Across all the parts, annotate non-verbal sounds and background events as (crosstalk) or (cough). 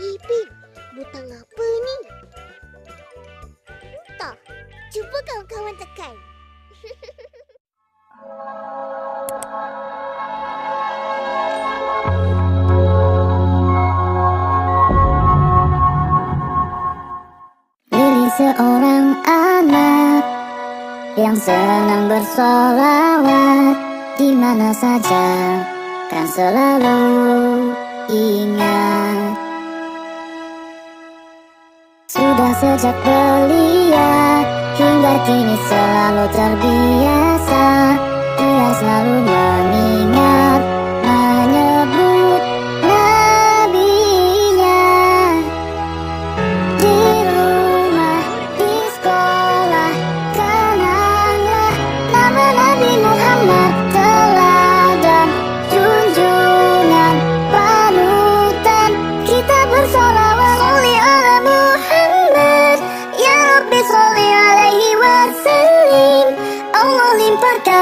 Ipin, butang apa ni? Entah. Cuba kawan-kawan tekan. Lili (laughs) seorang anak yang senang bersolawat di mana saja kan selalu ingat sejak belia hingga kini selalu terbiasa. Dia selalu mengingat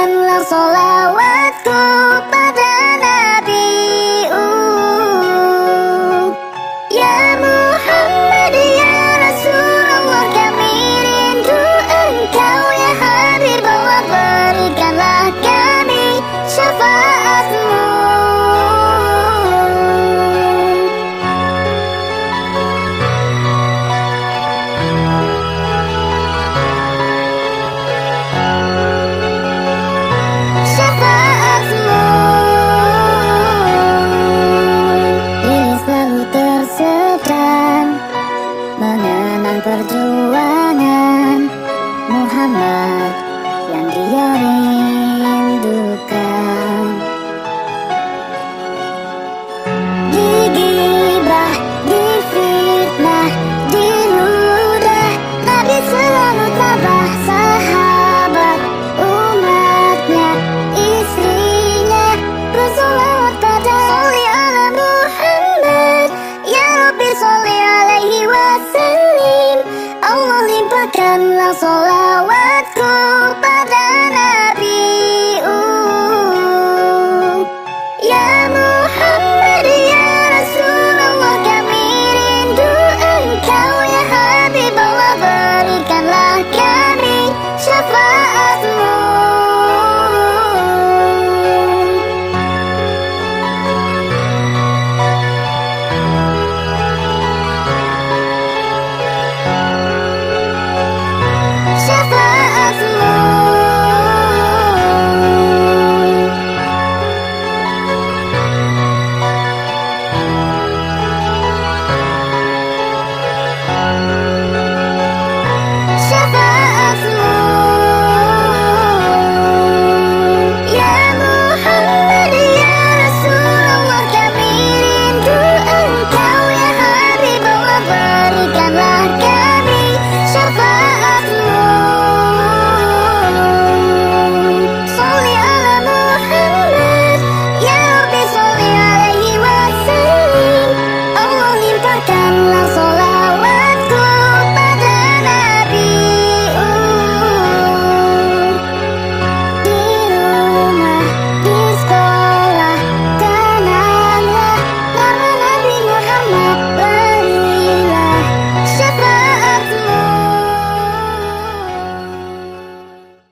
and love so loud. Perjuangan Muhammad yang dia rindukan. Digibah, difitnah, diludah Nabi selalu tabah sahabat. Umatnya Istrinya bersolawat Demikianlah solawatku lupakanlah